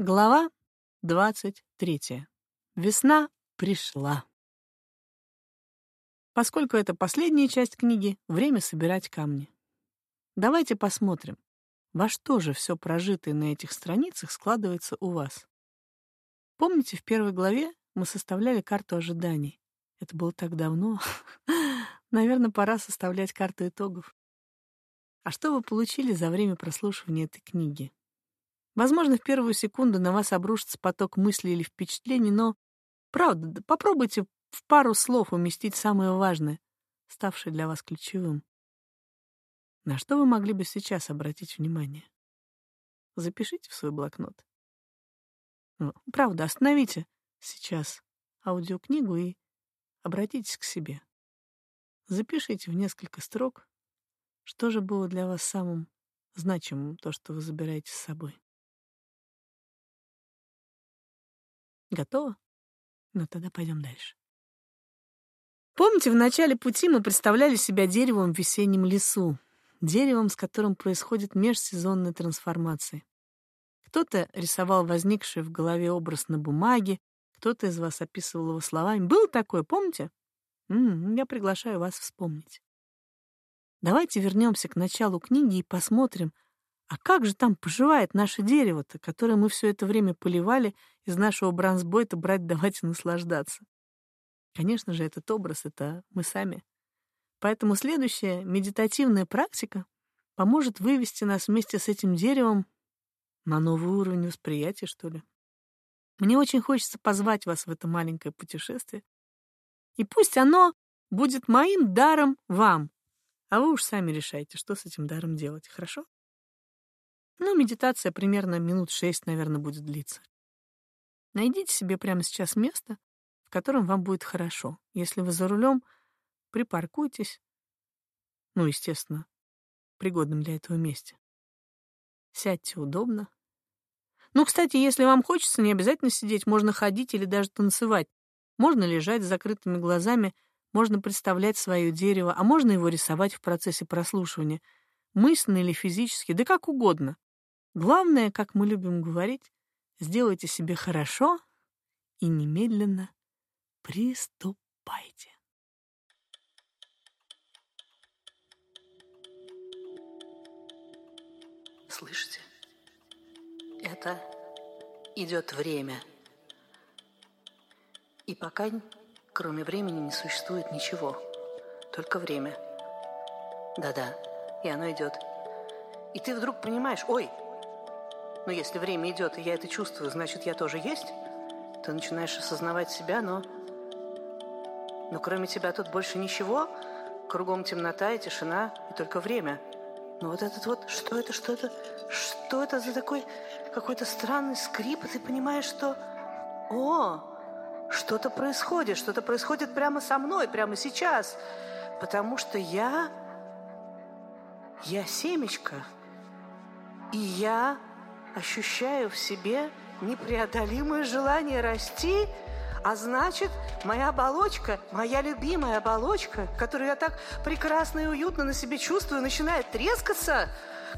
Глава двадцать третья. Весна пришла. Поскольку это последняя часть книги, время собирать камни. Давайте посмотрим, во что же все прожитое на этих страницах складывается у вас. Помните, в первой главе мы составляли карту ожиданий. Это было так давно. Наверное, пора составлять карту итогов. А что вы получили за время прослушивания этой книги? Возможно, в первую секунду на вас обрушится поток мыслей или впечатлений, но, правда, попробуйте в пару слов уместить самое важное, ставшее для вас ключевым. На что вы могли бы сейчас обратить внимание? Запишите в свой блокнот. Ну, правда, остановите сейчас аудиокнигу и обратитесь к себе. Запишите в несколько строк, что же было для вас самым значимым, то, что вы забираете с собой. Готово? Ну тогда пойдем дальше. Помните, в начале пути мы представляли себя деревом в весеннем лесу, деревом, с которым происходит межсезонная трансформация. Кто-то рисовал возникший в голове образ на бумаге, кто-то из вас описывал его словами. Было такое, помните? М -м, я приглашаю вас вспомнить. Давайте вернемся к началу книги и посмотрим, а как же там поживает наше дерево-то, которое мы все это время поливали из нашего бронзбойта брать, давать и наслаждаться? Конечно же, этот образ — это мы сами. Поэтому следующая медитативная практика поможет вывести нас вместе с этим деревом на новый уровень восприятия, что ли. Мне очень хочется позвать вас в это маленькое путешествие. И пусть оно будет моим даром вам, а вы уж сами решайте, что с этим даром делать, хорошо? Ну, медитация примерно минут шесть, наверное, будет длиться. Найдите себе прямо сейчас место, в котором вам будет хорошо. Если вы за рулем, припаркуйтесь. Ну, естественно, пригодном для этого месте. Сядьте удобно. Ну, кстати, если вам хочется, не обязательно сидеть, можно ходить или даже танцевать. Можно лежать с закрытыми глазами, можно представлять свое дерево, а можно его рисовать в процессе прослушивания, мысленно или физически, да как угодно. Главное, как мы любим говорить, сделайте себе хорошо и немедленно приступайте. Слышите? Это идет время. И пока кроме времени не существует ничего, только время. Да-да, и оно идет. И ты вдруг понимаешь, ой, но если время идет, и я это чувствую, значит, я тоже есть. Ты начинаешь осознавать себя, но... Но кроме тебя тут больше ничего. Кругом темнота и тишина, и только время. Но вот этот вот, что это, что это, что это за такой какой-то странный скрип, и ты понимаешь, что... О, что-то происходит, что-то происходит прямо со мной, прямо сейчас. Потому что я... Я семечко. И я ощущаю в себе непреодолимое желание расти, а значит, моя оболочка, моя любимая оболочка, которую я так прекрасно и уютно на себе чувствую, начинает трескаться.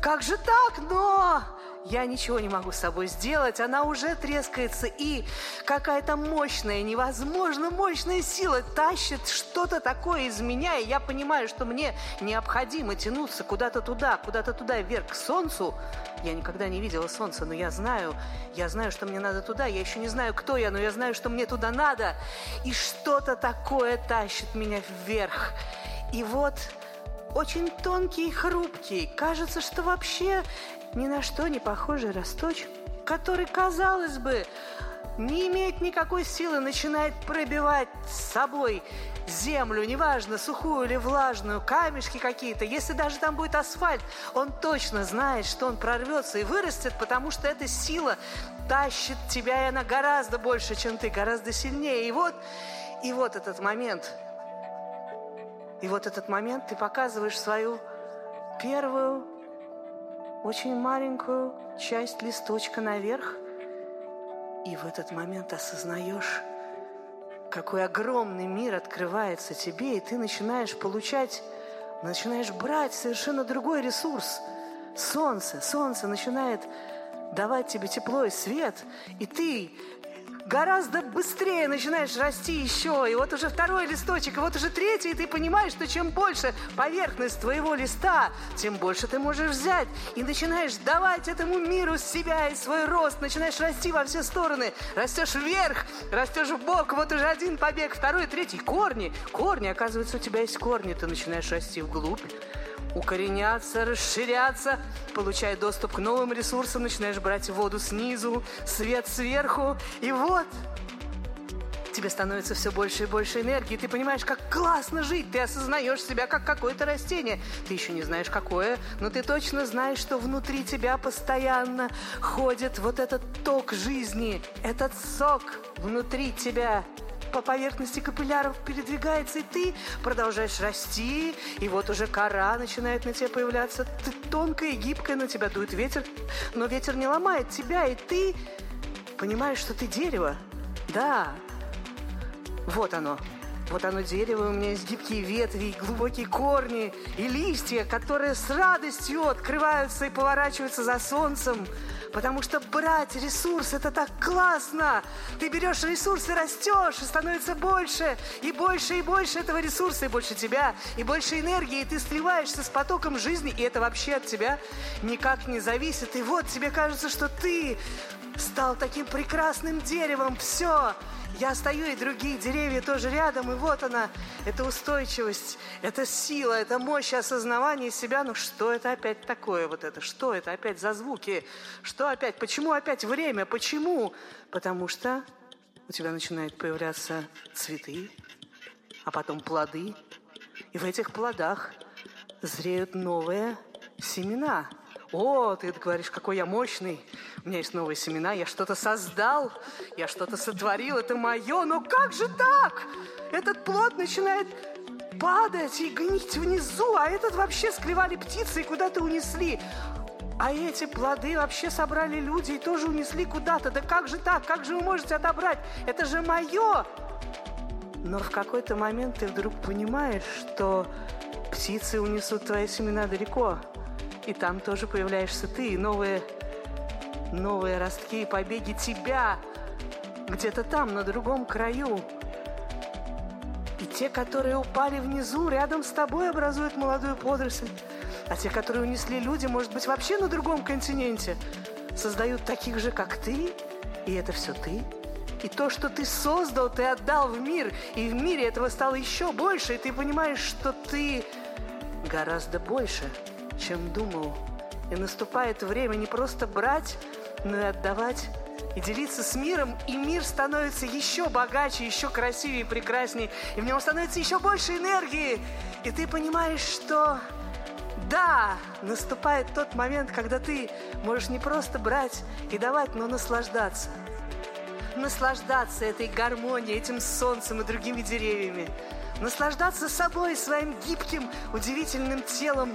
Как же так? Но я ничего не могу с собой сделать, она уже трескается, и какая-то мощная, невозможно мощная сила тащит что-то такое из меня, и я понимаю, что мне необходимо тянуться куда-то туда, куда-то туда, вверх к солнцу. Я никогда не видела солнца, но я знаю, я знаю, что мне надо туда, я еще не знаю, кто я, но я знаю, что мне туда надо, и что-то такое тащит меня вверх. И вот очень тонкий и хрупкий. Кажется, что вообще ни на что не похожий росточек, который, казалось бы, не имеет никакой силы, начинает пробивать с собой землю, неважно, сухую или влажную, камешки какие-то. Если даже там будет асфальт, он точно знает, что он прорвется и вырастет, потому что эта сила тащит тебя, и она гораздо больше, чем ты, гораздо сильнее. И вот, и вот этот момент. И вот этот момент ты показываешь свою первую очень маленькую часть листочка наверх, и в этот момент осознаешь, какой огромный мир открывается тебе, и ты начинаешь получать, начинаешь брать совершенно другой ресурс. Солнце, солнце начинает давать тебе тепло и свет, и ты гораздо быстрее начинаешь расти еще, и вот уже второй листочек, и вот уже третий, и ты понимаешь, что чем больше поверхность твоего листа, тем больше ты можешь взять, и начинаешь давать этому миру себя и свой рост, начинаешь расти во все стороны, растешь вверх, растешь в бок, вот уже один побег, второй, третий, корни, корни, оказывается, у тебя есть корни, ты начинаешь расти вглубь, укореняться, расширяться, получая доступ к новым ресурсам, начинаешь брать воду снизу, свет сверху, и вот тебе становится все больше и больше энергии, ты понимаешь, как классно жить, ты осознаешь себя как какое-то растение. Ты еще не знаешь, какое, но ты точно знаешь, что внутри тебя постоянно ходит вот этот ток жизни, этот сок внутри тебя по поверхности капилляров передвигается, и ты продолжаешь расти, и вот уже кора начинает на тебе появляться. Ты тонкая и гибкая, на тебя дует ветер, но ветер не ломает тебя, и ты понимаешь, что ты дерево. Да, вот оно. Вот оно дерево, у меня есть гибкие ветви, глубокие корни и листья, которые с радостью открываются и поворачиваются за солнцем. Потому что брать ресурс – это так классно. Ты берешь ресурс и растешь, и становится больше, и больше, и больше этого ресурса, и больше тебя, и больше энергии, и ты сливаешься с потоком жизни, и это вообще от тебя никак не зависит. И вот тебе кажется, что ты стал таким прекрасным деревом. Все, я стою, и другие деревья тоже рядом, и вот она, эта устойчивость, эта сила, эта мощь осознавания себя. Ну что это опять такое вот это? Что это опять за звуки? Что опять? Почему опять время? Почему? Потому что у тебя начинают появляться цветы, а потом плоды. И в этих плодах зреют новые семена – о, ты говоришь, какой я мощный. У меня есть новые семена, я что-то создал, я что-то сотворил, это мое. Но как же так? Этот плод начинает падать и гнить внизу, а этот вообще склевали птицы и куда-то унесли. А эти плоды вообще собрали люди и тоже унесли куда-то. Да как же так? Как же вы можете отобрать? Это же мое! Но в какой-то момент ты вдруг понимаешь, что птицы унесут твои семена далеко. И там тоже появляешься ты, и новые, новые ростки и побеги тебя где-то там, на другом краю. И те, которые упали внизу, рядом с тобой образуют молодую подросль. А те, которые унесли люди, может быть, вообще на другом континенте, создают таких же, как ты, и это все ты. И то, что ты создал, ты отдал в мир, и в мире этого стало еще больше, и ты понимаешь, что ты гораздо больше – чем думал. И наступает время не просто брать, но и отдавать, и делиться с миром, и мир становится еще богаче, еще красивее и прекраснее, и в нем становится еще больше энергии. И ты понимаешь, что да, наступает тот момент, когда ты можешь не просто брать и давать, но наслаждаться. Наслаждаться этой гармонией, этим солнцем и другими деревьями. Наслаждаться собой, своим гибким, удивительным телом,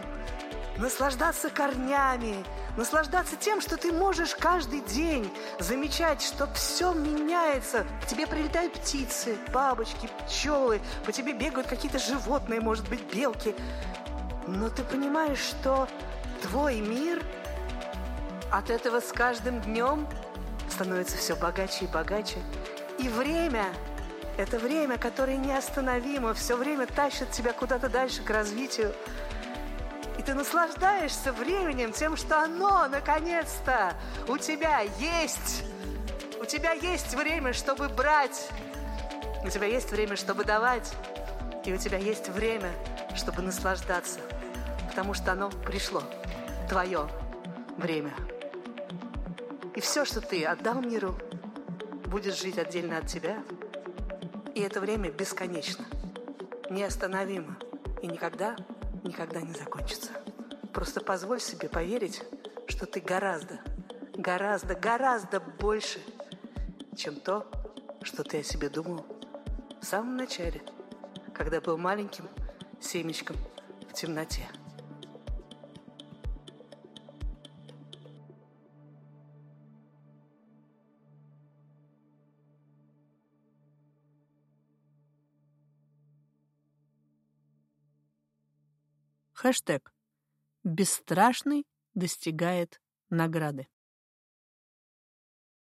наслаждаться корнями, наслаждаться тем, что ты можешь каждый день замечать, что все меняется. К тебе прилетают птицы, бабочки, пчелы, по тебе бегают какие-то животные, может быть, белки. Но ты понимаешь, что твой мир от этого с каждым днем становится все богаче и богаче. И время – это время, которое неостановимо, все время тащит тебя куда-то дальше к развитию ты наслаждаешься временем, тем, что оно, наконец-то, у тебя есть. У тебя есть время, чтобы брать. У тебя есть время, чтобы давать. И у тебя есть время, чтобы наслаждаться. Потому что оно пришло. Твое время. И все, что ты отдал миру, будет жить отдельно от тебя. И это время бесконечно, неостановимо и никогда никогда не закончится. Просто позволь себе поверить, что ты гораздо, гораздо, гораздо больше, чем то, что ты о себе думал в самом начале, когда был маленьким семечком в темноте. Хэштег «Бесстрашный достигает награды».